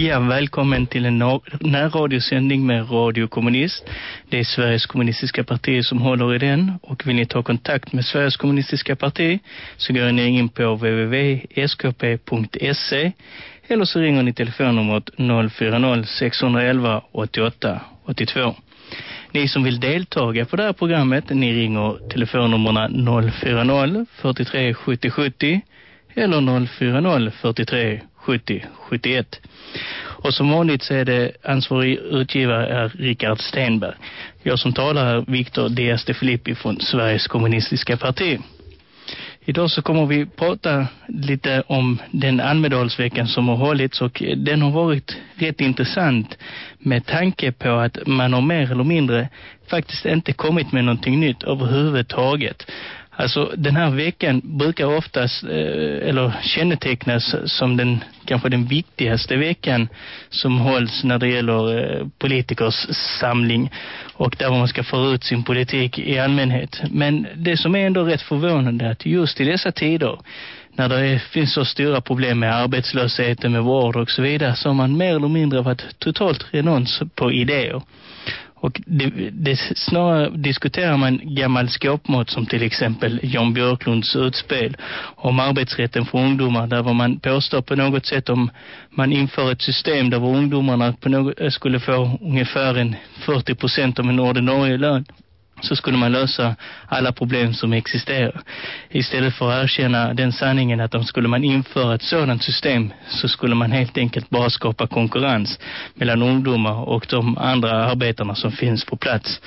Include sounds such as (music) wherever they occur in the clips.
Ja, välkommen till en närradiosändning med Radio Kommunist. Det är Sveriges kommunistiska parti som håller i den. Och vill ni ta kontakt med Sveriges kommunistiska parti så går ni in på www.skp.se eller så ringer ni telefonnumret 040 611 88 82. Ni som vill deltaga på det här programmet, ni ringer telefonnummerna 040 43 70 70 eller 040 43 70 71. Och som vanligt så är det ansvarig utgivare är Richard Stenberg. Jag som talar är Viktor Dias de Filippi från Sveriges kommunistiska parti. Idag så kommer vi prata lite om den Almedalsveckan som har hållits och den har varit rätt intressant med tanke på att man har mer eller mindre faktiskt inte kommit med någonting nytt överhuvudtaget. Alltså den här veckan brukar oftast eh, eller kännetecknas som den kanske den viktigaste veckan som hålls när det gäller eh, politikers samling och där man ska föra ut sin politik i allmänhet. Men det som är ändå rätt förvånande är att just i dessa tider när det är, finns så stora problem med arbetslösheten, med vård och så vidare så har man mer eller mindre varit totalt renons på idéer. Och det, det, snarare diskuterar man gammal skåpmått som till exempel Jan Björklunds utspel om arbetsrätten för ungdomar där var man påstår på något sätt om man inför ett system där ungdomarna på något, skulle få ungefär en 40 procent av en ordinarie lön så skulle man lösa alla problem som existerar. Istället för att erkänna den sanningen att om skulle man införa ett sådant system så skulle man helt enkelt bara skapa konkurrens mellan ungdomar och de andra arbetarna som finns på plats.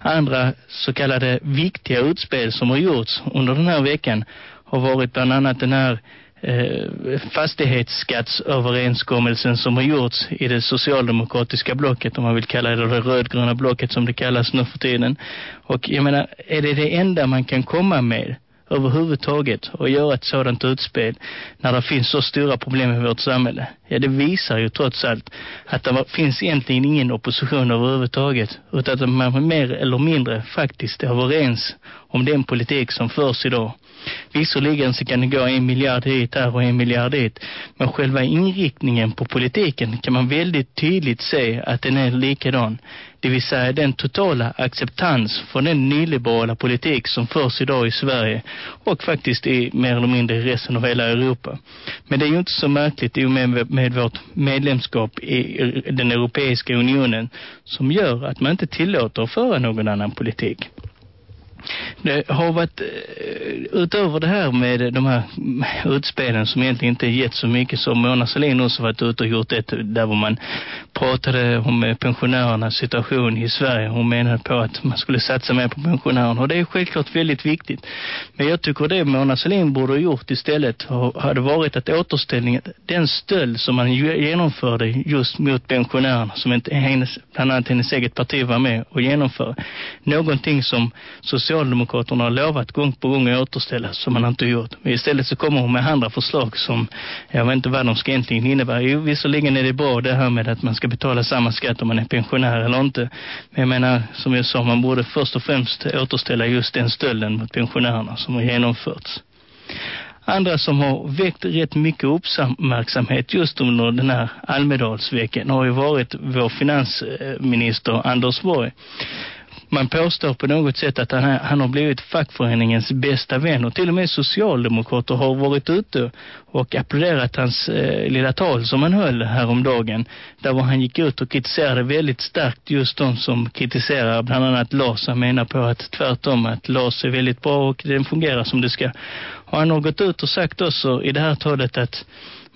Andra så kallade viktiga utspel som har gjorts under den här veckan har varit bland annat den här Eh, fastighetsskattsöverenskommelsen som har gjorts i det socialdemokratiska blocket om man vill kalla det det rödgröna blocket som det kallas nu för tiden. Och jag menar, är det det enda man kan komma med överhuvudtaget och göra ett sådant utspel när det finns så stora problem i vårt samhälle. Ja, det visar ju trots allt att det finns egentligen ingen opposition överhuvudtaget utan att man mer eller mindre faktiskt är överens om den politik som förs idag. Visserligen så kan det gå en miljard hit här och en miljard dit. Men själva inriktningen på politiken kan man väldigt tydligt se att den är likadan. Det vill säga den totala acceptans för den nyliberala politik som förs idag i Sverige och faktiskt i mer eller mindre resten av hela Europa. Men det är ju inte så märkligt i och med, med vårt medlemskap i den Europeiska unionen som gör att man inte tillåter att föra någon annan politik. Det har varit eh, utöver det här med de här utspelen som egentligen inte gett så mycket som Mona Sahlin också varit ute och gjort ett där var man pratade om eh, pensionärernas situation i Sverige. Hon menade på att man skulle satsa mer på pensionärerna och det är självklart väldigt viktigt. Men jag tycker det Mona Sahlin borde ha gjort istället hade varit att återställningen, den stöld som man genomförde just mot pensionärerna som inte hennes, bland annat hennes eget parti var med och genomförde, Någonting som Socialdemokraterna har lovat gång på gång att återställa som man inte gjort. Men istället så kommer hon med andra förslag som jag vet inte vad de ska egentligen innebära. Jo, visserligen är det bra det här med att man ska betala samma skatt om man är pensionär eller inte. Men jag menar, som jag sa, man borde först och främst återställa just den stölden mot pensionärerna som har genomförts. Andra som har väckt rätt mycket uppmärksamhet just under den här Almedalsveckan har ju varit vår finansminister Anders Borg man påstår på något sätt att han, han har blivit fackföreningens bästa vän. Och till och med socialdemokrater har varit ute och applåderat hans eh, lilla tal som han höll häromdagen. Där var han gick ut och kritiserade väldigt starkt just de som kritiserar bland annat LAS han menar på att tvärtom att LAS är väldigt bra och den fungerar som det ska. Och han har gått ut och sagt också i det här talet att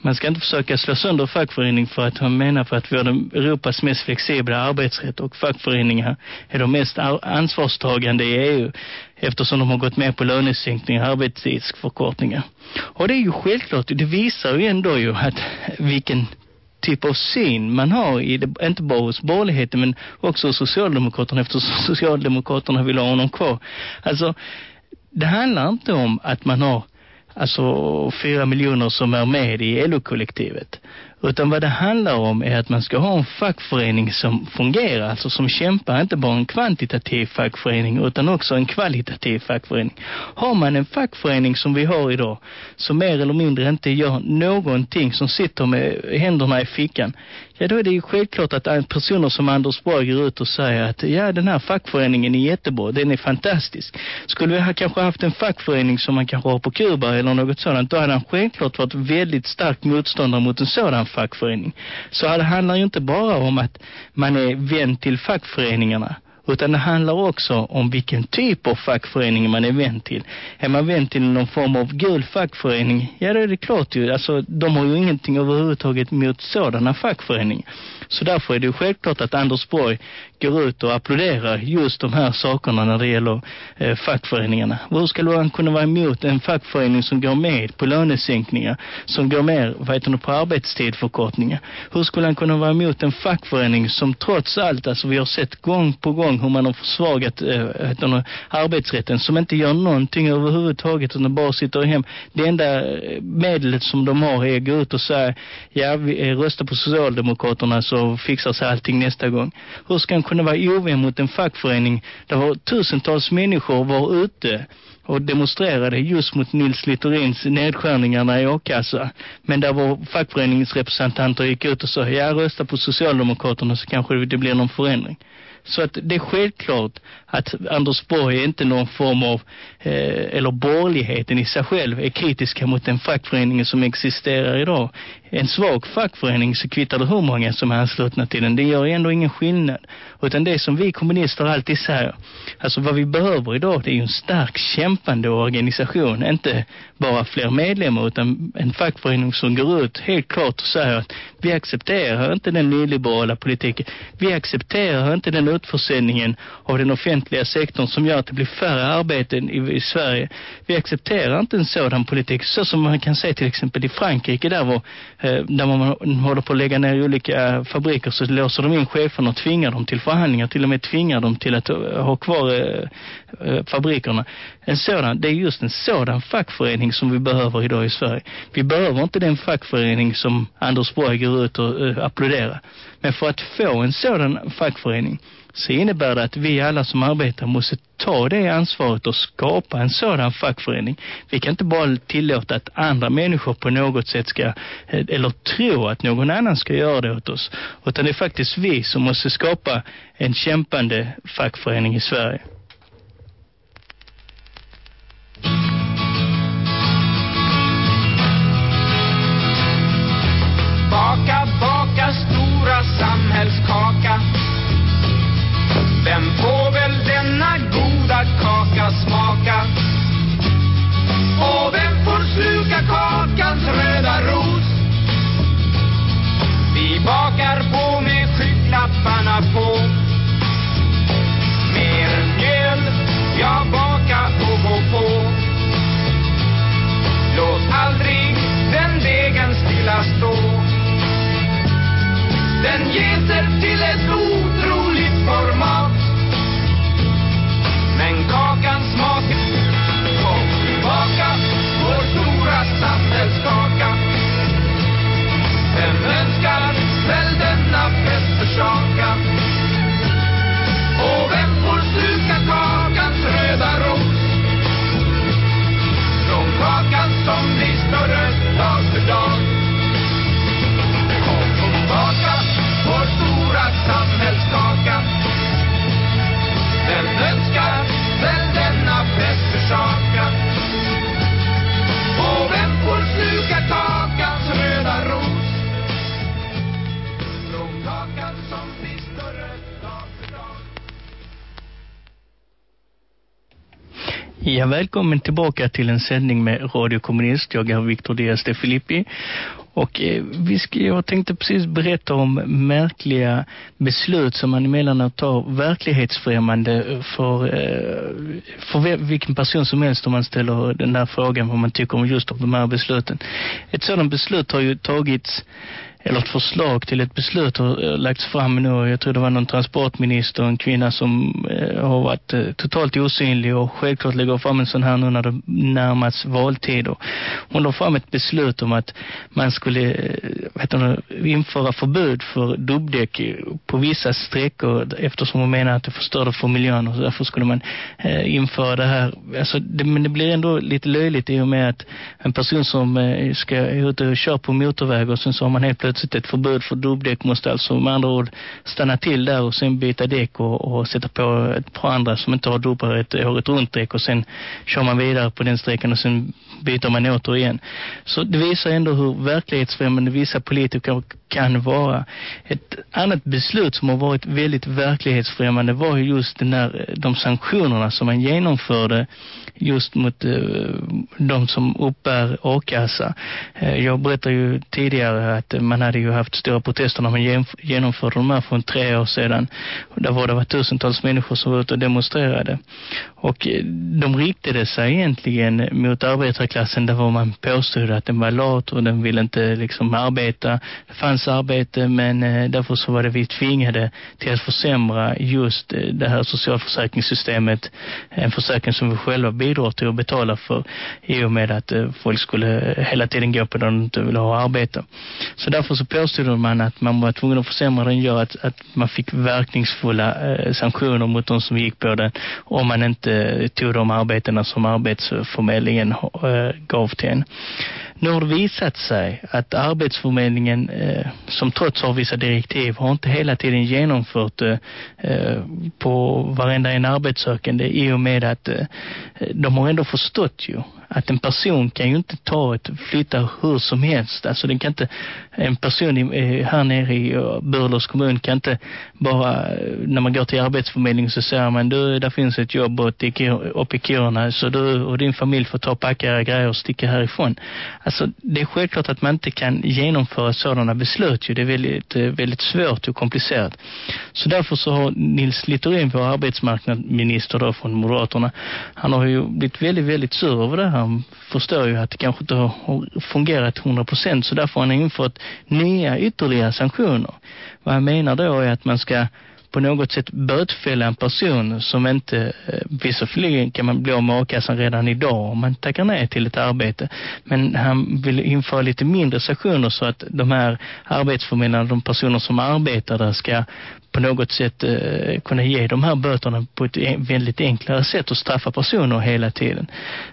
man ska inte försöka slå sönder fackförening för att han menar för att vi har den Europas mest flexibla arbetsrätt och fackföreningar är de mest ansvarstagande i EU eftersom de har gått med på lönesänkningar och arbetstidsförkortningar. Och det är ju självklart, det visar ju ändå ju att vilken typ av syn man har i det, inte bara hos borgerligheten men också hos Socialdemokraterna eftersom Socialdemokraterna vill ha honom kvar. Alltså, det handlar inte om att man har alltså fyra miljoner som är med i LO-kollektivet. Utan vad det handlar om är att man ska ha en fackförening som fungerar, alltså som kämpar inte bara en kvantitativ fackförening utan också en kvalitativ fackförening. Har man en fackförening som vi har idag som mer eller mindre inte gör någonting som sitter med händerna i fickan ja då är det ju självklart att personer som Anders Borg går ut och säger att ja den här fackföreningen är jättebra, den är fantastisk. Skulle vi ha kanske haft en fackförening som man kanske har på Kuba eller något sådant, då hade han självklart varit väldigt stark motståndare mot en sådan fackförening. Så det handlar ju inte bara om att man är vän till fackföreningarna utan det handlar också om vilken typ av fackförening man är vän till. Är man vän till någon form av gul fackförening, ja då är det klart ju. Alltså de har ju ingenting överhuvudtaget mot sådana fackföreningar. Så därför är det ju självklart att Anders Borg går ut och applåderar just de här sakerna när det gäller eh, fackföreningarna. Hur skulle han kunna vara emot en fackförening som går med på lönesänkningar, som går med vad heter det, på arbetstidförkortningar? Hur skulle han kunna vara emot en fackförening som trots allt, alltså vi har sett gång på gång hur man har försvagat eh, det, arbetsrätten, som inte gör någonting överhuvudtaget utan bara sitter hem. Det enda eh, medlet som de har är att gå ut och säga, ja vi eh, röstar på Socialdemokraterna så och fixar sig allting nästa gång. Hur ska han kunna vara ovän mot en fackförening där var tusentals människor var ute och demonstrerade just mot Nils Littorins nedskärningarna i A-kassa. Men där var fackföreningsrepresentanter gick ut och sa, ja rösta på Socialdemokraterna så kanske det blir någon förändring. Så att det är självklart att Anders Borg är inte någon form av, eh, eller borgerligheten i sig själv är kritiska mot den fackföreningen som existerar idag. En svag fackförening så kvittar det hur många som är anslutna till den. Det gör ändå ingen skillnad. Utan det som vi kommunister alltid säger, alltså vad vi behöver idag det är ju en stark kämpande organisation. Inte bara fler medlemmar utan en fackförening som går ut helt klart och säger att vi accepterar inte den nyliberala politiken. Vi accepterar inte den utförsäljningen av den offentliga sektorn som gör att det blir färre arbeten i, i Sverige. Vi accepterar inte en sådan politik så som man kan se till exempel i Frankrike där, var, Eh, där man håller på att lägga ner olika eh, fabriker så låser de in cheferna och tvingar dem till förhandlingar, till och med tvingar dem till att eh, ha kvar fabrikerna. En sådan, det är just en sådan fackförening som vi behöver idag i Sverige. Vi behöver inte den fackförening som Anders Borg går ut och applåderar. Men för att få en sådan fackförening så innebär det att vi alla som arbetar måste ta det ansvaret och skapa en sådan fackförening. Vi kan inte bara tillåta att andra människor på något sätt ska, eh, eller tro att någon annan ska göra det åt oss. Utan det är faktiskt vi som måste skapa en kämpande fackförening i Sverige. Baka, baka stora samhällskakor. Smaka? Och vem får sluka kakans röda ros? Ja, välkommen tillbaka till en sändning med Radio Kommunist. Jag är Victor Diaz de Filippi. Och eh, vi ska, jag tänkte precis berätta om märkliga beslut som man emellanåt tar verklighetsfrämmande för, eh, för vilken person som helst om man ställer den där frågan vad man tycker om just de här besluten. Ett sådant beslut har ju tagits eller ett förslag till ett beslut har eh, lagts fram nu. Jag tror det var någon transportminister, en kvinna som eh, har varit eh, totalt osynlig och självklart lägger fram en sån här nu när det närmats valtider. Hon la fram ett beslut om att man skulle eh, vet du, införa förbud för dubbdäck på vissa sträckor eftersom hon menar att det förstörde för miljön och därför skulle man eh, införa det här. Alltså, det, men det blir ändå lite löjligt i och med att en person som eh, ska ut och köra på motorväg och sen så har man helt plötsligt ett förbud för dubbdäck måste alltså med andra ord stanna till där och sen byta däck och, och sätta på ett par andra som inte har dubbare ett året runt däck och sen kör man vidare på den sträckan och sen byter man återigen. Så det visar ändå hur verklighetsfrämmande vissa politiker kan vara. Ett annat beslut som har varit väldigt verklighetsfrämmande var ju just den där, eh, de sanktionerna som man genomförde just mot eh, de som uppbär a-kassa. Eh, jag berättade ju tidigare att man hade ju haft stora protester när man genomförde de här för tre år sedan. Där var det var tusentals människor som var ute och demonstrerade. Och eh, de riktade sig egentligen mot arbetare arbetarklassen där var man påstod att den var lat och den ville inte liksom arbeta. Det fanns arbete men eh, därför så var det vi tvingade till att försämra just eh, det här socialförsäkringssystemet. En försäkring som vi själva bidrar till att betala för i och med att eh, folk skulle hela tiden gå på den de inte ville ha arbete. Så därför så påstod man att man var tvungen att försämra den gör att, att man fick verkningsfulla eh, sanktioner mot de som gick på den om man inte eh, tog de arbetena som arbetsförmedlingen eh, gav till en. Nu har det visat sig att arbetsförmedlingen eh, som trots har vissa direktiv har inte hela tiden genomfört det eh, på varenda en arbetssökande i och med att eh, de har ändå förstått ju att en person kan ju inte ta ett flytta hur som helst. Alltså den kan inte, en person i, eh, här nere i eh, Burlövs kommun kan inte bara, eh, när man går till arbetsförmedlingen så säger man, du, där finns ett jobb uppe i Kiruna så du och din familj får ta och packa era grejer och sticka härifrån. Alltså det är självklart att man inte kan genomföra sådana beslut ju. Det är väldigt, väldigt svårt och komplicerat. Så därför så har Nils Littorin, vår arbetsmarknadsminister då från Moderaterna, han har ju blivit väldigt, väldigt sur över det här han förstår ju att det kanske inte har fungerat 100% så därför har han infört nya ytterligare sanktioner. Vad jag menar då är att man ska på något sätt bötfälla en person som inte, eh, visserligen kan man bli av med a-kassan redan idag om man tackar nej till ett arbete. Men han vill införa lite mindre sanktioner så att de här arbetsförmedlarna, de personer som arbetar där ska på något sätt eh, kunna ge de här böterna på ett väldigt enklare sätt och straffa personer hela tiden.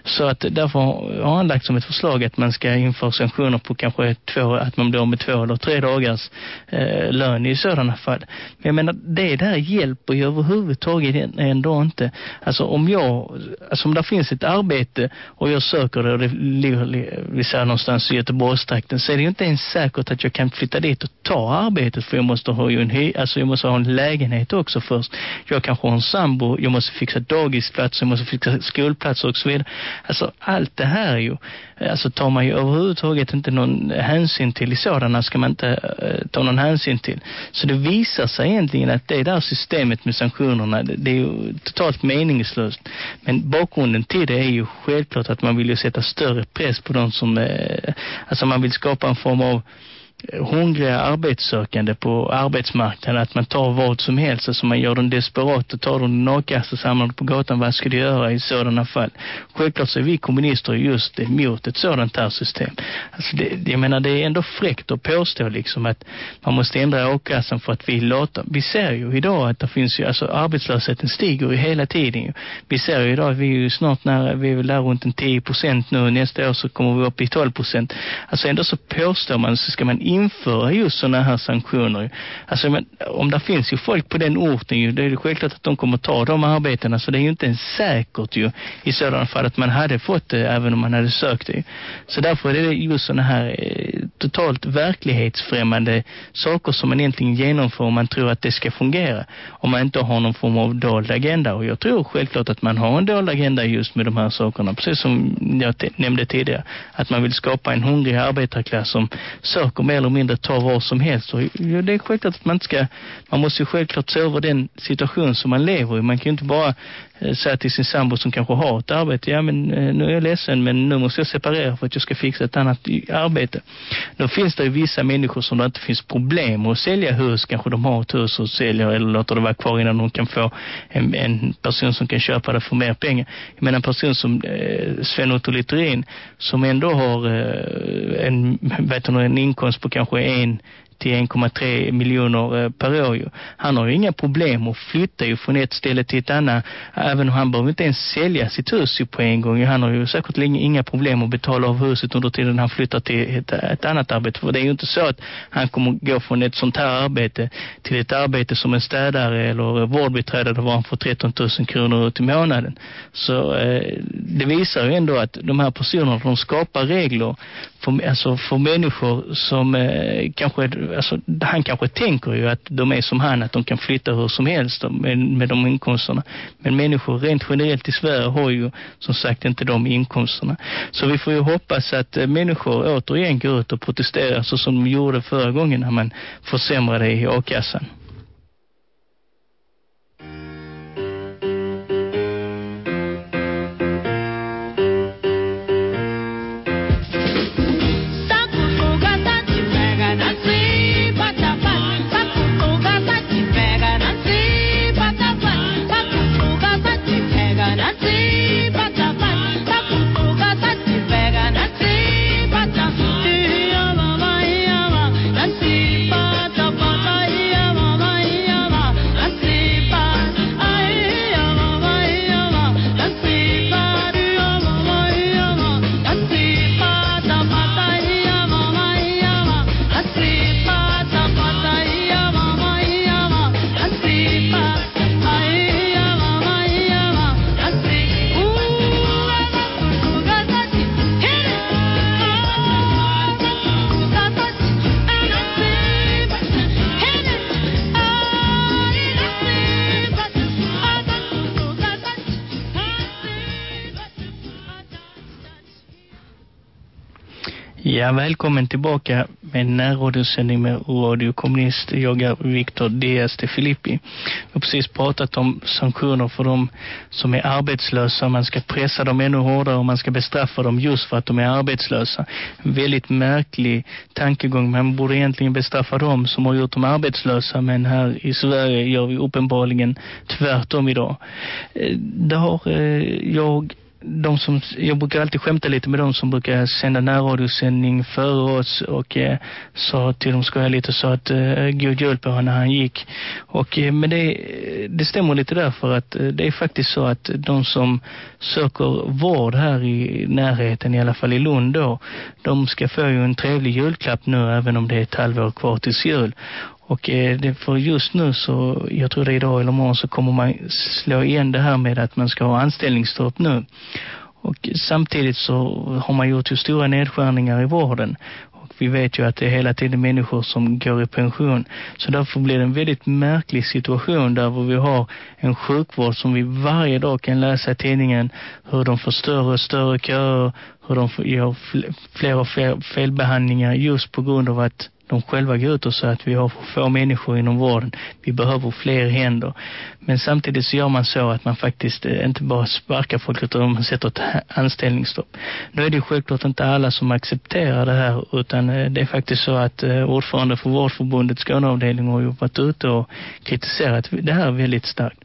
Så att därför har han lagt som ett förslag att man ska införa sanktioner på kanske två, att man blir med två eller tre dagars eh, lön i sådana fall. Men jag menar, det där hjälper ju överhuvudtaget ändå inte. Alltså om jag, alltså om det finns ett arbete och jag söker det och det ligger, vi säger någonstans i Göteborgstrakten så är det ju inte ens säkert att jag kan flytta dit och ta arbetet för jag måste ha ju en, hy, alltså jag måste ha en lägenhet också först. Jag kanske har en sambo, jag måste fixa dagisplats, jag måste fixa skolplatser och så vidare. Alltså allt det här ju, alltså tar man ju överhuvudtaget inte någon hänsyn till i sådana ska man inte uh, ta någon hänsyn till. Så det visar sig egentligen att det där systemet med sanktionerna, det, det är ju totalt meningslöst. Men bakgrunden till det är ju självklart att man vill ju sätta större press på de som, uh, alltså man vill skapa en form av Eh, hungriga arbetssökande på arbetsmarknaden att man tar vad som helst alltså man gör dem desperat och tar dem nakas och samlar dem på gatan vad ska de göra i sådana fall? Självklart så är vi kommunister just emot ett sådant här system. Alltså det, jag menar det är ändå fräckt att påstå liksom att man måste ändra a-kassan för att vi låter vi ser ju idag att det finns ju alltså arbetslösheten stiger ju hela tiden ju. vi ser ju idag att vi är ju snart när vi är väl där runt en 10% nu nästa år så kommer vi upp i 12% alltså ändå så påstår man så ska man införa just sådana här sanktioner. Alltså men, om det finns ju folk på den orten ju, det är ju självklart att de kommer ta de arbetena så det är ju inte ens säkert ju i sådana fall att man hade fått det även om man hade sökt det. Så därför är det just sådana här eh, totalt verklighetsfrämmande saker som man egentligen genomför om man tror att det ska fungera. Om man inte har någon form av dold agenda och jag tror självklart att man har en dold agenda just med de här sakerna precis som jag nämnde tidigare att man vill skapa en hungrig arbetarklass som söker mer eller mindre ta vad som helst. Och det är självklart att man inte ska, man måste ju självklart se över den situation som man lever i. Man kan ju inte bara eh, säga till sin sambo som kanske har ett arbete, ja men eh, nu är jag ledsen men nu måste jag separera för att jag ska fixa ett annat arbete. Då finns det ju vissa människor som det inte finns problem att sälja hus, kanske de har ett hus och säljer eller låter det vara kvar innan de kan få en, en person som kan köpa det för mer pengar. Men en person som eh, Sven Otto Littorin som ändå har eh, en, (laughs) vet du, en inkomst på kanske en till 1,3 miljoner eh, per år. Ju. Han har ju inga problem att flytta ju från ett ställe till ett annat. Även om han behöver inte ens sälja sitt hus på en gång. Han har ju säkert inga problem att betala av huset under tiden han flyttar till ett, ett annat arbete. För det är ju inte så att han kommer gå från ett sånt här arbete till ett arbete som en städare eller vårdbiträde där han får 13 000 kronor ut i månaden. Så eh, det visar ju ändå att de här personerna de skapar regler för, alltså för människor som eh, kanske, alltså han kanske tänker ju att de är som han, att de kan flytta hur som helst med, med de inkomsterna. Men människor rent generellt i Sverige har ju som sagt inte de inkomsterna. Så vi får ju hoppas att eh, människor återigen går ut och protesterar så som de gjorde förra gången när man försämrade i A-kassan. Ja, välkommen tillbaka med närradiosändning med radiokommunist. Jag är Victor Diaz de Filippi. Vi har precis pratat om sanktioner för de som är arbetslösa. Man ska pressa dem ännu hårdare och man ska bestraffa dem just för att de är arbetslösa. En väldigt märklig tankegång. Man borde egentligen bestraffa dem som har gjort dem arbetslösa. Men här i Sverige gör vi uppenbarligen tvärtom idag. Eh, det har eh, jag de som, jag brukar alltid skämta lite med de som brukar sända närradiosändning före oss och eh, sa till dem skoja lite så att eh, god jul på honom när han gick. Och, eh, men det, det stämmer lite därför att eh, det är faktiskt så att de som söker vård här i närheten, i alla fall i Lund då, de ska få ju en trevlig julklapp nu även om det är ett halvår kvar tills jul. Och eh, det för just nu så, jag tror det är idag eller morgon så kommer man slå igen det här med att man ska ha anställningsstopp nu. Och samtidigt så har man gjort ju stora nedskärningar i vården. Och vi vet ju att det är hela tiden människor som går i pension. Så därför blir det en väldigt märklig situation där vi har en sjukvård som vi varje dag kan läsa i tidningen hur de får större och större köer, hur de får, gör fler och fler felbehandlingar just på grund av att de själva går ut och säger att vi har för få människor inom vården. Vi behöver fler händer. Men samtidigt så gör man så att man faktiskt eh, inte bara sparkar folk utan man sätter ett anställningsstopp. Nu är det självklart inte alla som accepterar det här utan eh, det är faktiskt så att eh, ordförande för vårdförbundet Skåneavdelning har ju varit ute och kritiserat det här väldigt starkt.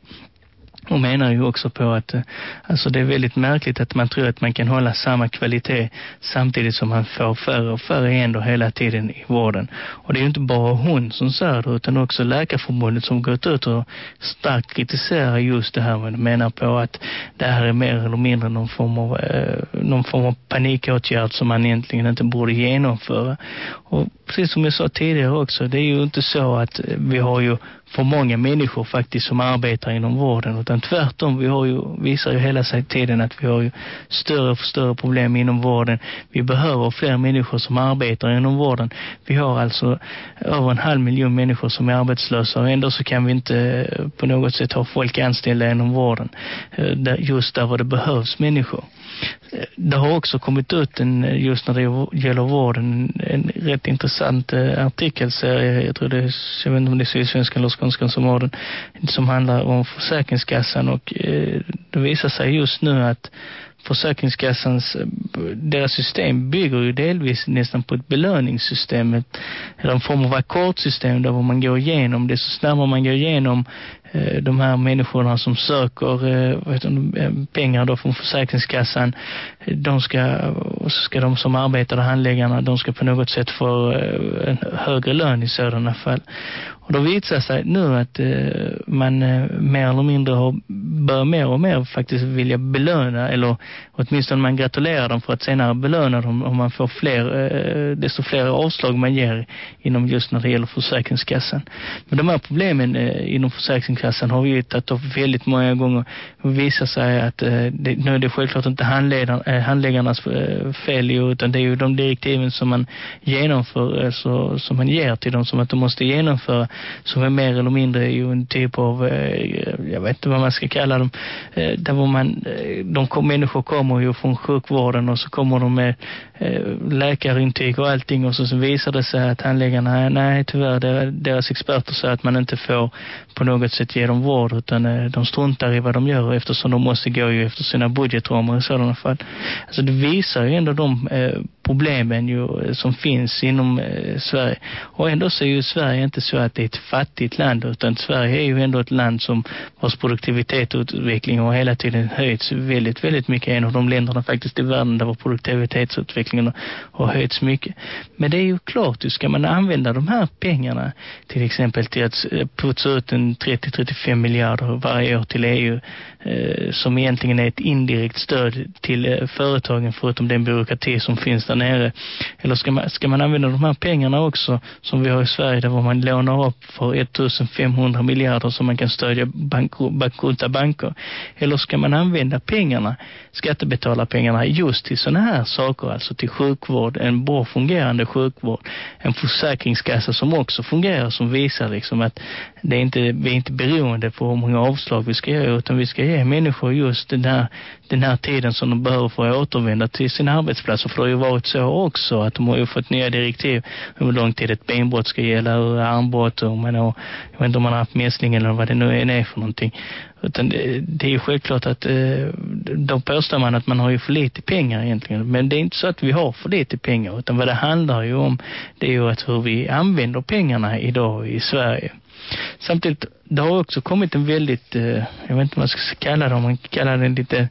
Och menar ju också på att eh, alltså det är väldigt märkligt att man tror att man kan hålla samma kvalitet samtidigt som man får färre och färre händer hela tiden i vården. Och det är ju inte bara hon som säger det utan också Läkarförbundet som gått ut och starkt kritiserar just det här. men menar på att det här är mer eller mindre någon form av, eh, någon form av panikåtgärd som man egentligen inte borde genomföra. Och precis som jag sa tidigare också, det är ju inte så att eh, vi har ju för många människor faktiskt som arbetar inom vården utan tvärtom, vi har ju, visar ju hela tiden att vi har ju större och större problem inom vården. Vi behöver fler människor som arbetar inom vården. Vi har alltså över en halv miljon människor som är arbetslösa och ändå så kan vi inte eh, på något sätt ha folk anställda inom vården eh, just där var det behövs människor det har också kommit ut en, eh, just när det gäller vården en rätt intressant eh, artikelserie, jag tror det är, jag vet inte om det är Sydsvenskan eller Skånskan som har den, som handlar om Försäkringskassan. Och eh, det visar sig just nu att Försäkringskassans, deras system bygger ju delvis nästan på ett belöningssystem, eller en form av ackordsystem där man går igenom. Det, så snabbare man går igenom Eh, de här människorna som söker eh, vad vet du, eh, pengar då från Försäkringskassan, de ska, och så ska de som arbetar, och handläggarna, de ska på något sätt få eh, en högre lön i sådana fall. Och då visar sig nu att eh, man eh, mer eller mindre har, bör mer och mer faktiskt vilja belöna eller åtminstone man gratulerar dem för att senare belöna dem om man får fler, desto fler avslag man ger inom just när det gäller Försäkringskassan. Men de här problemen inom Försäkringskassan har vi tagit upp väldigt många gånger och visar sig att det, nu är det självklart inte handledaren Eh, handläggarnas eh, fel utan det är ju de direktiven som man genomför, alltså, som man ger till dem som att de måste genomföra som är mer eller mindre ju en typ av, jag vet inte vad man ska kalla dem, där var man, de kom, människor kommer ju från sjukvården och så kommer de med läkarintyg och allting och så, så visar det sig att handläggarna, nej tyvärr, deras experter säger att man inte får på något sätt ge dem vård utan de struntar i vad de gör eftersom de måste gå ju efter sina budgetramar i sådana fall. Alltså det visar ju ändå de eh, problemen ju, eh, som finns inom eh, Sverige. Och ändå så är ju Sverige inte så att det är ett fattigt land utan Sverige är ju ändå ett land som vars produktivitet och utveckling har hela tiden höjts väldigt, väldigt mycket. En av de länderna faktiskt i världen där var produktivitetsutvecklingen har höjts mycket. Men det är ju klart, ju ska man använda de här pengarna till exempel till att eh, putsa ut en 30-35 miljarder varje år till EU eh, som egentligen är ett indirekt stöd till eh, företagen förutom den byråkrati som finns där nere. Eller ska man, ska man använda de här pengarna också som vi har i Sverige där man lånar upp för 1500 miljarder som man kan stödja bank, bankrutta banker. Eller ska man använda pengarna, skattebetalarpengarna just till sådana här saker, alltså till sjukvård, en bra fungerande sjukvård, en försäkringskassa som också fungerar som visar liksom att det är inte, vi är inte beroende på hur många avslag vi ska göra utan vi ska ge människor just den här, den här tiden som de behöver för att återvända till sin arbetsplats. För det har ju varit så också att de har ju fått nya direktiv hur lång tid ett benbrott ska gälla och armbrott och man har, jag vet inte om man har haft mässling eller vad det nu är för någonting. Utan det, det är ju självklart att eh, då påstår man att man har ju för lite pengar egentligen. Men det är inte så att vi har för lite pengar utan vad det handlar ju om det är ju att hur vi använder pengarna idag i Sverige. Samtidigt, det har också kommit en väldigt, eh, jag vet inte vad man ska kalla det, om man kallar det lite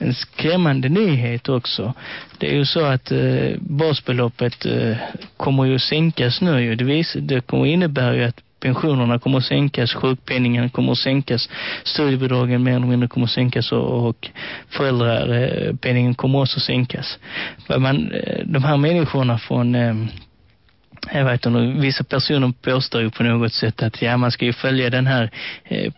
en skrämmande nyhet också. Det är ju så att eh, basbeloppet eh, kommer ju sänkas nu. Ju. Det, vis, det kommer innebära ju att pensionerna kommer att sänkas, sjukpenningen kommer att sänkas, studiebidragen mer eller mindre kommer att sänkas och, och föräldrapenningen kommer också att sänkas. För man, eh, de här människorna från eh, jag vet inte, vissa personer påstår ju på något sätt att ja, man ska ju följa den här eh,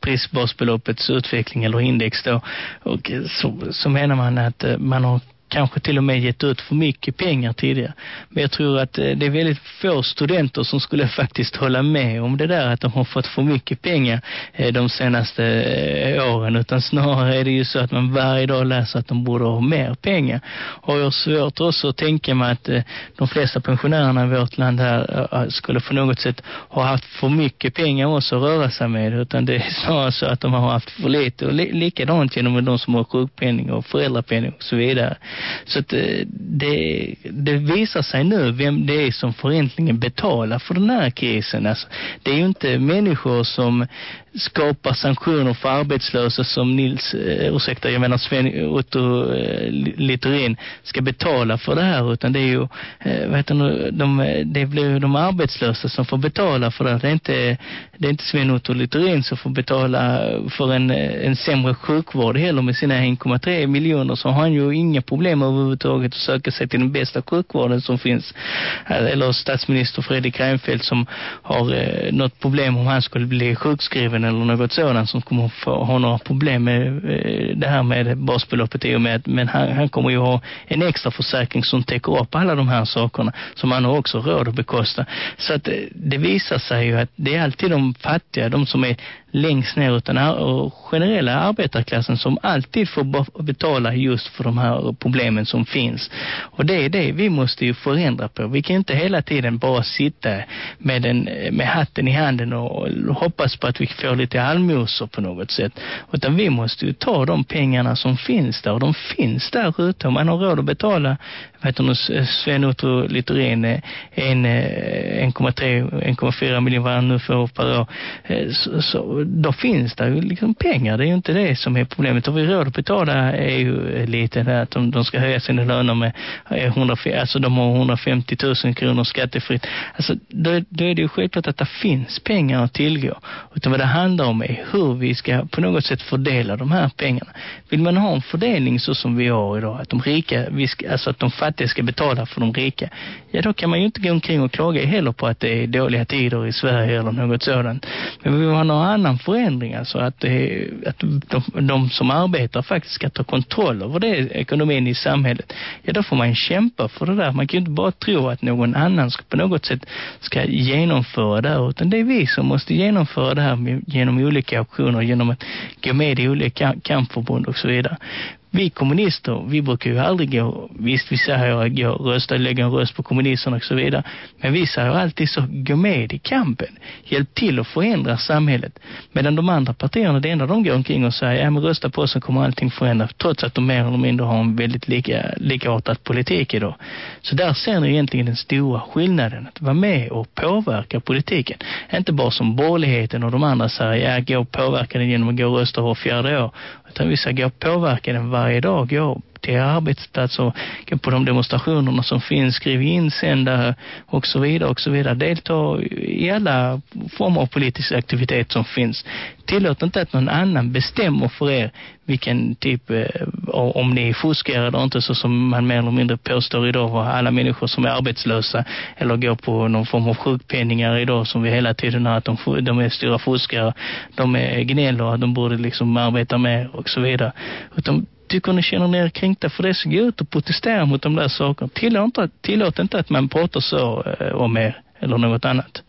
prisbasbeloppets utveckling eller index då. Och eh, så, så menar man att eh, man har kanske till och med gett ut för mycket pengar tidigare. Men jag tror att eh, det är väldigt få studenter som skulle (laughs) faktiskt hålla med om det där att de har fått för mycket pengar eh, de senaste eh, åren. Utan snarare är det ju så att man varje dag läser att de borde ha mer pengar. Och jag har svårt också att tänka mig att de flesta pensionärerna i vårt land här skulle på något sätt ha haft för mycket pengar också att röra sig med. Utan det är (laughs) snarare så att de har haft för lite. Och likadant genom de som har sjukpenning och föräldrapenning och så vidare. Så att eh, det, det visar sig nu vem det är som får egentligen betala för den här krisen. Alltså, det är ju inte människor som skapar sanktioner för arbetslösa som Nils, eh, ursäkta, jag menar Sven Otto eh, Littorin ska betala för det här utan det är ju eh, vet du, de, det blir de arbetslösa som får betala för det. Det är inte, det är inte Sven Otto Littorin som får betala för en, eh, en sämre sjukvård heller med sina 1,3 miljoner så har han ju inga problem överhuvudtaget att söka sig till den bästa sjukvården som finns. Eh, eller statsminister Fredrik Reinfeldt som har eh, något problem om han skulle bli sjukskriven eller något sådant som kommer få ha några problem med eh, det här med basbeloppet i och med men han, han kommer ju ha en extra försäkring som täcker upp alla de här sakerna som han har också råd att bekosta. Så att eh, det visar sig ju att det är alltid de fattiga, de som är längst ner utan och generella arbetarklassen som alltid får betala just för de här problemen som finns. Och det är det vi måste ju förändra på. Vi kan inte hela tiden bara sitta med, en, eh, med hatten i handen och hoppas på att vi får lite allmosor på något sätt. Utan vi måste ju ta de pengarna som finns där och de finns där ute. Om man har råd att betala vet du, eh, Sven Otto Littorin eh, 1,3-1,4 eh, miljoner vad han nu får per år så, så, då finns det ju liksom pengar. Det är ju inte det som är problemet. Och vi råd att betala e är ju lite där att de, de ska höja sina löner med 100, alltså de har 150 000 kronor skattefritt. Alltså då, då är det ju självklart att det finns pengar att tillgå. Utan vad det handlar om är hur vi ska på något sätt fördela de här pengarna. Vill man ha en fördelning så som vi har idag, att de rika, vi ska, alltså att de fattiga ska betala för de rika, ja då kan man ju inte gå omkring och klaga heller på att det är dåliga tider i Sverige eller något sådant. Men vi vill ha någon annan förändring, alltså att, det, att de, de som arbetar faktiskt ska ta kontroll över det ekonomin i samhället. Ja då får man kämpa för det där. Man kan ju inte bara tro att någon annan ska på något sätt ska genomföra det här, utan det är vi som måste genomföra det här genom olika optioner, genom att gå med i olika kampförbund och så vidare vi kommunister, vi brukar ju aldrig gå, visst vi säger att gå rösta, lägga en röst på kommunisterna och så vidare, men vi säger alltid så, gå med i kampen, hjälp till att förändra samhället. Medan de andra partierna, det enda de går omkring och säger, ja men rösta på oss så kommer allting förändras, trots att de mer eller mindre har en väldigt lika, likartad politik idag. Så där ser ni egentligen den stora skillnaden, att vara med och påverka politiken. Inte bara som borgerligheten och de andra säger, ja gå och påverka den genom att gå och rösta var fjärde år, utan vi ska gå och påverka den varje dag, gå till arbetsplats alltså, gå på de demonstrationerna som finns, skriv insändare och så vidare och så vidare. Delta i alla former av politisk aktivitet som finns. Tillåt inte att någon annan bestämmer för er vilken typ, eh, om ni fuskar eller inte så som man mer eller mindre påstår idag var alla människor som är arbetslösa eller går på någon form av sjukpenningar idag som vi hela tiden har att de, de är stora fuskare, de är gnäller, de borde liksom arbeta med och så vidare. Utan tycker ni känner er kränkta för det så gå ut och protestera mot de där sakerna. Tillåt inte, tillåt inte att man pratar så eh, om er eller något annat.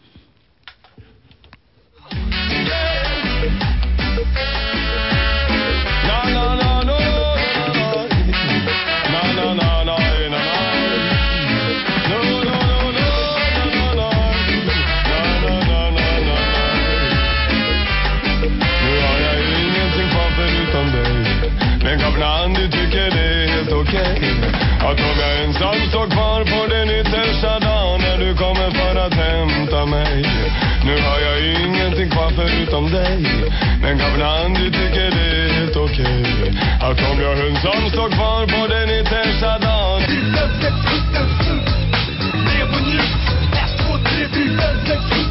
Som står kvar på den yttersta dagen när du kommer för att hämta mig. Nu har jag ingenting kvar förutom dig. Men ibland du tycker det är helt okej. Okay. Att om jag som står kvar på den yttersta dagen. Lev på njut. Ett, två, tre, fyra, sex, sju.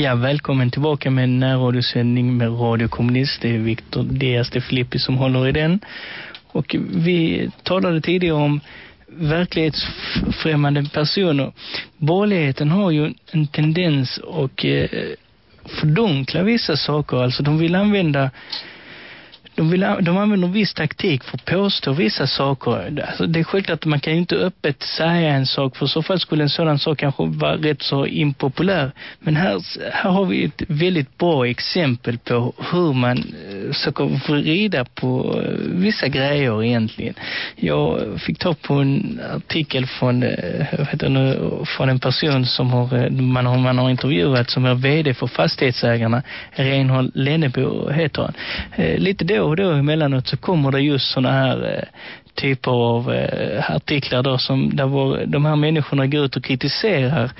Ja, välkommen tillbaka med en närradiosändning med Radio Kommunist. Det är Viktor Dias de Filippi som håller i den. Och vi talade tidigare om verklighetsfrämmande personer. Borgerligheten har ju en tendens att eh, fördunkla vissa saker. Alltså de vill använda de, vill, de använder en viss taktik för att påstå vissa saker. Alltså det är självklart att man kan inte öppet säga en sak, för så fall skulle en sådan sak kanske vara rätt så impopulär. Men här, här har vi ett väldigt bra exempel på hur man eh, försöker vrida på eh, vissa grejer egentligen. Jag fick ta på en artikel från, eh, vet nu, från en person som har, eh, man, har, man har intervjuat som är vd för fastighetsägarna. Reinhold Lennebo heter han. Eh, lite då och då emellanåt så kommer det just såna här eh, typer av eh, artiklar då som där vår, de här människorna går ut och kritiserar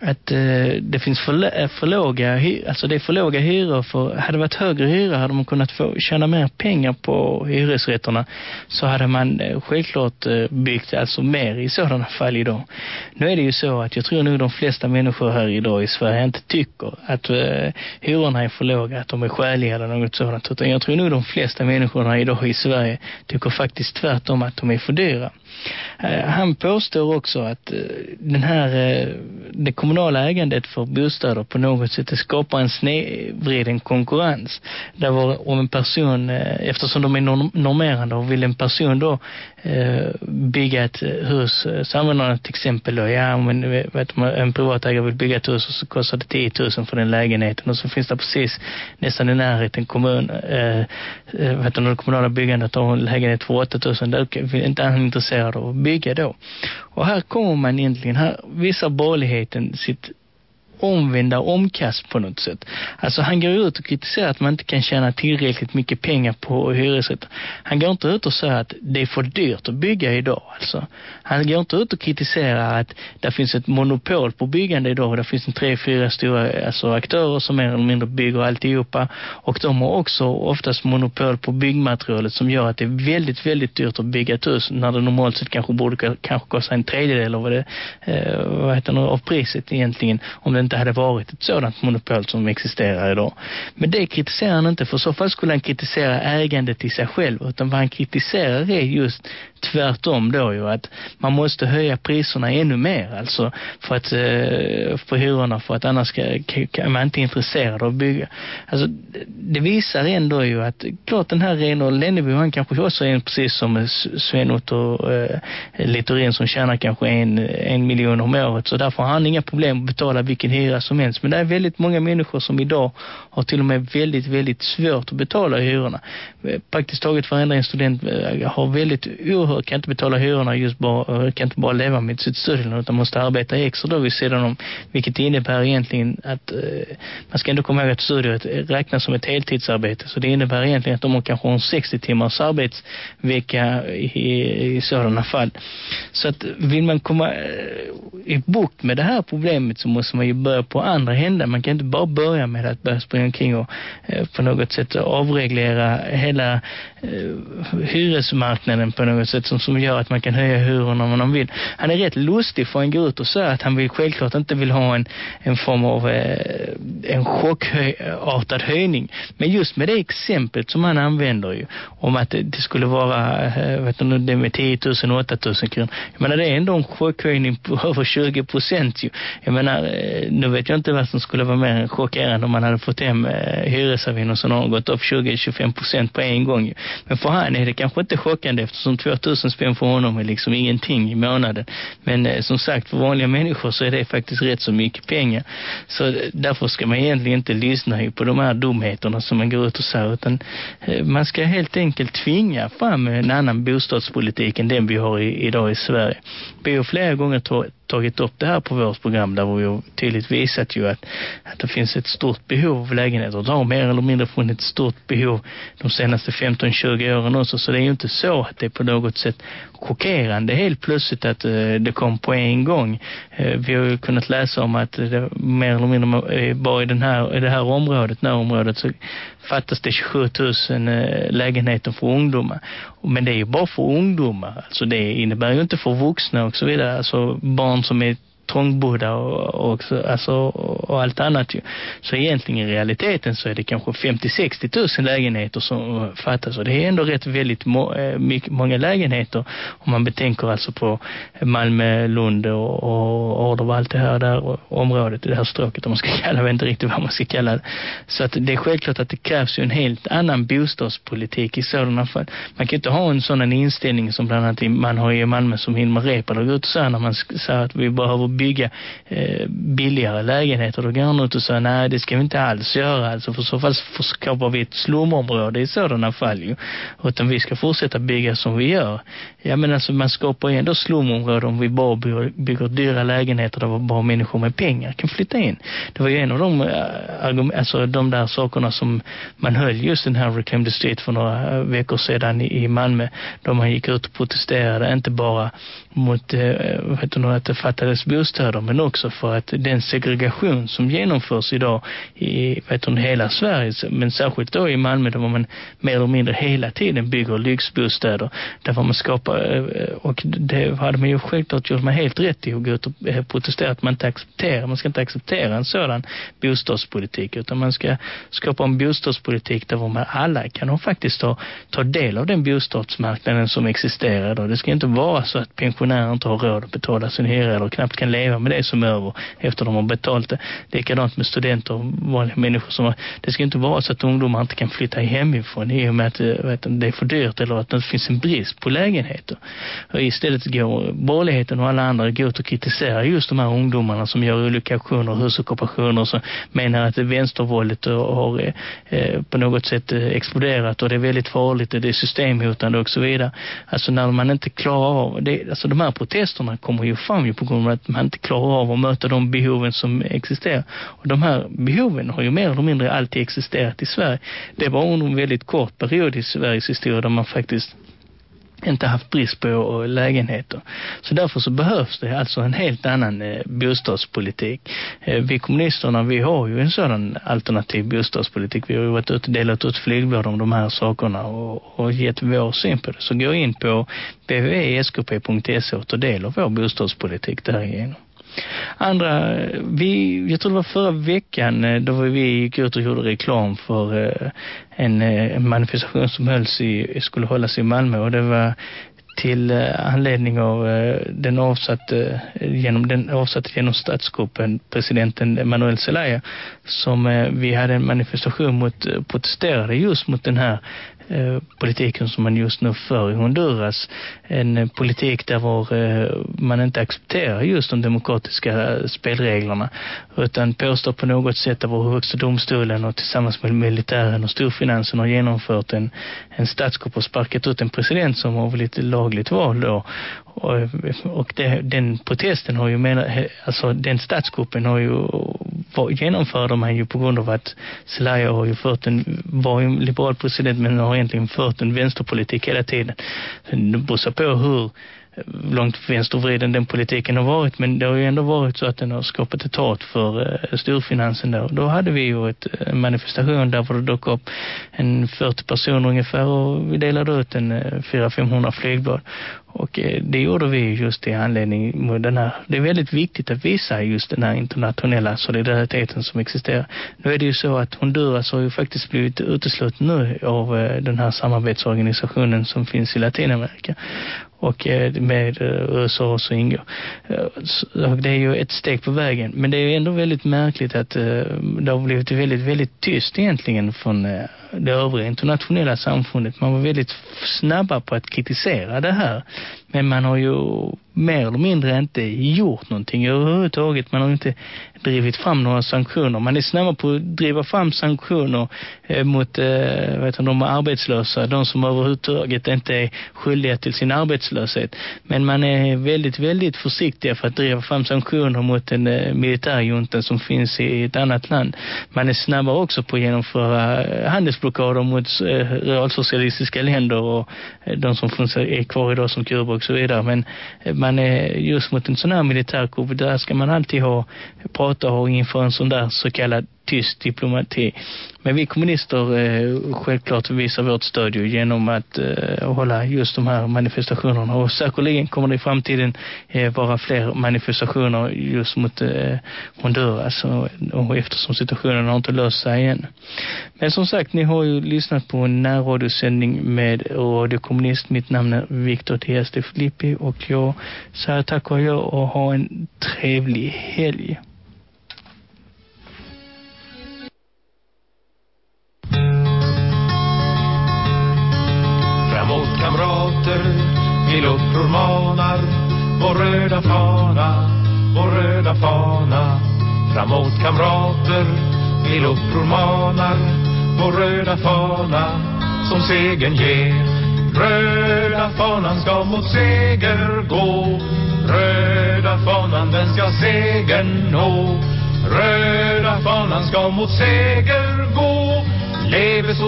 att eh, det finns för, eh, för låga alltså det är för låga hyror för hade det varit högre hyror hade man kunnat få tjäna mer pengar på hyresrätterna så hade man eh, självklart eh, byggt alltså mer i sådana fall idag. Nu är det ju så att jag tror nog de flesta människor här idag i Sverige inte tycker att eh, hyrorna är för låga, att de är skäliga eller något sådant utan jag tror nog de flesta människorna idag i Sverige tycker faktiskt tvärtom att de är för dyra. Eh, han påstår också att eh, den här, eh, det kommunala ägandet för bostäder på något sätt det skapar en snedvriden konkurrens. Där var, om en person, eftersom de är normerande och vill en person då Eh, bygga ett eh, hus, så använder han ett exempel då, ja men eh, vet man, en privatägare vill bygga ett hus och så kostar det 10 000 för den lägenheten och så finns det precis nästan i närheten kommun, eh, vet du, det kommunala byggandet av en lägenhet för 8 000, där är inte han intresserad av att bygga då. Och här kommer man egentligen, här visar borgerligheten sitt omvända omkast på något sätt. Alltså han går ut och kritiserar att man inte kan tjäna tillräckligt mycket pengar på hyresrätter. Han går inte ut och säger att det är för dyrt att bygga idag. Alltså. Han går inte ut och kritiserar att det finns ett monopol på byggande idag. Det finns en tre, fyra stora alltså, aktörer som mer eller mindre bygger alltihopa. Och de har också oftast monopol på byggmaterialet som gör att det är väldigt, väldigt dyrt att bygga ett hus. När det normalt sett kanske borde kanske kosta en tredjedel av, det, eh, vad heter det, av priset egentligen. Om det inte hade varit ett sådant monopol som existerar idag. Men det kritiserar han inte, för så fall skulle han kritisera ägandet i sig själv. Utan vad han kritiserar är just tvärtom då ju att man måste höja priserna ännu mer alltså för att få för hyrorna för att annars ska, kan man inte intresserad av att bygga. Alltså det visar ändå ju att klart den här Reinhold Lenneby han kanske också är en, precis som Sven Otto eh, Littorin som tjänar kanske en, en miljon om året så därför har han inga problem att betala vilken hyra som helst. Men det är väldigt många människor som idag har till och med väldigt, väldigt svårt att betala hyrorna. Eh, praktiskt taget varenda student eh, har väldigt oerhört, kan inte betala hyrorna just bara, eh, kan inte bara leva med sitt studielån utan måste arbeta extra då vid sidan om. Vilket innebär egentligen att eh, man ska ändå komma ihåg att studier räknas som ett heltidsarbete. Så det innebär egentligen att de har kanske en 60 timmars arbetsvecka i, i sådana fall. Så att vill man komma i bukt med det här problemet så måste man ju börja på andra händer. Man kan inte bara börja med att börja springa omkring och eh, på något sätt avreglera hela eh, hyresmarknaden på något sätt som, som gör att man kan höja hyrorna om man vill. Han är rätt lustig för han går ut och säger att han vill självklart inte vill ha en, en form av eh, en chockartad höjning. Men just med det exemplet som han använder ju om att det, det skulle vara eh, vet du, det med 10 000 8 000 kronor. Jag menar det är ändå en chockhöjning på (laughs) över 20 procent ju. Jag menar eh, nu vet jag inte vad som skulle vara mer chockerande om man hade fått hem eh, hyresavin och så har gått upp 20-25 procent på en gång. Men för han är det kanske inte chockande eftersom 2000 spänn för honom är liksom ingenting i månaden. Men eh, som sagt, för vanliga människor så är det faktiskt rätt så mycket pengar. Så eh, därför ska man egentligen inte lyssna på de här dumheterna som man går ut och säger utan eh, man ska helt enkelt tvinga fram en annan bostadspolitik än den vi har i, idag i Sverige. Vi har flera gånger tagit upp det här på vårt program där vi tydligt visat ju att, att det finns ett stort behov av lägenheter. Det har mer eller mindre funnits ett stort behov de senaste 15-20 åren också. Så det är ju inte så att det på något sätt chockerande helt plötsligt att eh, det kom på en gång. Eh, vi har ju kunnat läsa om att det mer eller mindre eh, bara i, den här, i det här området, närområdet, så fattas det 27 000 lägenheter för ungdomar. Men det är ju bara för ungdomar. Alltså det innebär ju inte för vuxna och så vidare. Alltså barn som är trångbodda och, och, alltså, och allt annat ju. Så egentligen i realiteten så är det kanske 50-60 000 lägenheter som fattas och det är ändå rätt väldigt må, eh, mycket, många lägenheter om man betänker alltså på Malmö, Lund och, och Order och allt det här där området, det här stråket om man ska (laughs) kalla det, inte riktigt vad man ska kalla det. Så att det är självklart att det krävs ju en helt annan bostadspolitik i sådana fall. Man kan inte ha en sån inställning som bland annat man har i Malmö som Hilmar Reepalu går ut och säger när man säger att vi behöver bygga eh, billigare lägenheter. Då går han ut och säger nej det ska vi inte alls göra. Alltså för så fall skapar vi ett slumområde i sådana fall ju. Utan vi ska fortsätta bygga som vi gör. Ja men alltså man skapar ändå slumområden om vi bara bygger, bygger dyra lägenheter där bara människor med pengar kan flytta in. Det var ju en av de, eh, alltså de där sakerna som man höll just den här Reclaim the Street för några eh, veckor sedan i, Malmö. Då man gick ut och protesterade inte bara mot eh, vet du, att det fattades bostäder men också för att den segregation som genomförs idag i vet du, hela Sverige men särskilt då i Malmö där man mer eller mindre hela tiden bygger lyxbostäder där man skapar Eh, och det hade man ju självklart gjort man helt rätt i att gå ut och eh, protestera att man inte accepterar, man ska inte acceptera en sådan bostadspolitik utan man ska skapa en bostadspolitik där man alla kan faktiskt ta, ta del av den bostadsmarknaden som existerar då. Det ska inte vara så att pensionärer inte har råd att betala sin hyra eller knappt kan leva med det som över efter de har betalt det. Likadant med studenter och vanliga människor som har, det ska inte vara så att ungdomar inte kan flytta hemifrån i och med att eh, vet, det är för dyrt eller att det finns en brist på lägenheter. Och istället går borgerligheten och alla andra går ut och kritiserar just de här ungdomarna som gör olika aktioner och så som menar att vänstervåldet har eh, på något sätt eh, exploderat och det är väldigt farligt, och det är systemhotande och så vidare. Alltså när man inte klarar av det, alltså de här protesterna kommer ju fram ju på grund av att man inte klarar av att möta de behoven som existerar. Och de här behoven har ju mer eller mindre alltid existerat i Sverige. Det var under en väldigt kort period i Sveriges historia där man faktiskt inte haft brist på eh, lägenheter. Så därför så behövs det alltså en helt annan eh, bostadspolitik. Eh, vi kommunisterna, vi har ju en sådan alternativ bostadspolitik. Vi har ju varit ute och delat ut flygblad om de här sakerna och, och gett vår syn på det. Så gå in på www.skp.se och ta del av vår bostadspolitik därigenom. Andra, vi, jag tror det var förra veckan eh, då vi gick ut och gjorde reklam för eh, en, en manifestation som hölls i, skulle hållas i Malmö. Och det var till eh, anledning av den avsatte genom den avsatte genom statsgruppen presidenten Manuel Zelaya som vi hade en manifestation mot protesterade just mot den här Eh, politiken som man just nu för i Honduras. En eh, politik där var, eh, man inte accepterar just de demokratiska spelreglerna utan påstår på något sätt att vår högsta domstolen och tillsammans med militären och storfinansen har genomfört en, en statskupp och sparkat ut en president som har blivit lagligt val då. Och, och det, den protesten har ju menat, alltså den statskuppen har ju genomförde man ju på grund av att Zelaya har ju fört en, var ju en liberal president men har egentligen fört en vänsterpolitik hela tiden. Det beror på hur långt vänstervriden den politiken har varit men det har ju ändå varit så att den har skapat ett hat för eh, storfinansen då. Då hade vi ju ett, en manifestation där det dök upp en 40 personer ungefär och vi delade ut en eh, 400-500 flygblad och eh, det gjorde vi just i anledning med den här. Det är väldigt viktigt att visa just den här internationella solidariteten som existerar. Nu är det ju så att Honduras har ju faktiskt blivit utesluten nu av eh, den här samarbetsorganisationen som finns i Latinamerika och eh, med eh, USA så ingår. Eh, det är ju ett steg på vägen. Men det är ju ändå väldigt märkligt att det har blivit väldigt, väldigt tyst egentligen från det övriga internationella samfundet. Man var väldigt snabba på att kritisera det här. Men man har ju mer eller mindre inte gjort någonting överhuvudtaget. Man har inte drivit fram några sanktioner. Man är snabbare på att driva fram sanktioner eh, mot eh, vet du, de arbetslösa. De som överhuvudtaget inte är skyldiga till sin arbetslöshet. Men man är väldigt, väldigt försiktiga för att driva fram sanktioner mot den eh, militärjunten som finns i ett annat land. Man är snabbare också på att genomföra handels handelsblockader mot eh, realsocialistiska länder och eh, de som finns är kvar idag som Kuba och så vidare. Men eh, man är just mot en sån här militärkupp, där ska man alltid ha prata och inför en sån där så kallad tyst diplomati. Men vi kommunister eh, självklart visar vårt stöd genom att eh, hålla just de här manifestationerna. Och säkerligen kommer det i framtiden eh, vara fler manifestationer just mot eh, Honduras. Och, och eftersom situationen har inte löst sig än. Men som sagt, ni har ju lyssnat på en närradiosändning med Radio Kommunist. Mitt namn är Victor T.S. de Filippi och jag säger tack och jag och ha en trevlig helg. Kamrater till uppror manar vår röda fana, vår röda fana. Framåt kamrater till uppror manar vår röda fana som segern ger. Röda fanan ska mot seger gå. Röda fanan den ska segern nå. Röda fanan ska mot seger gå.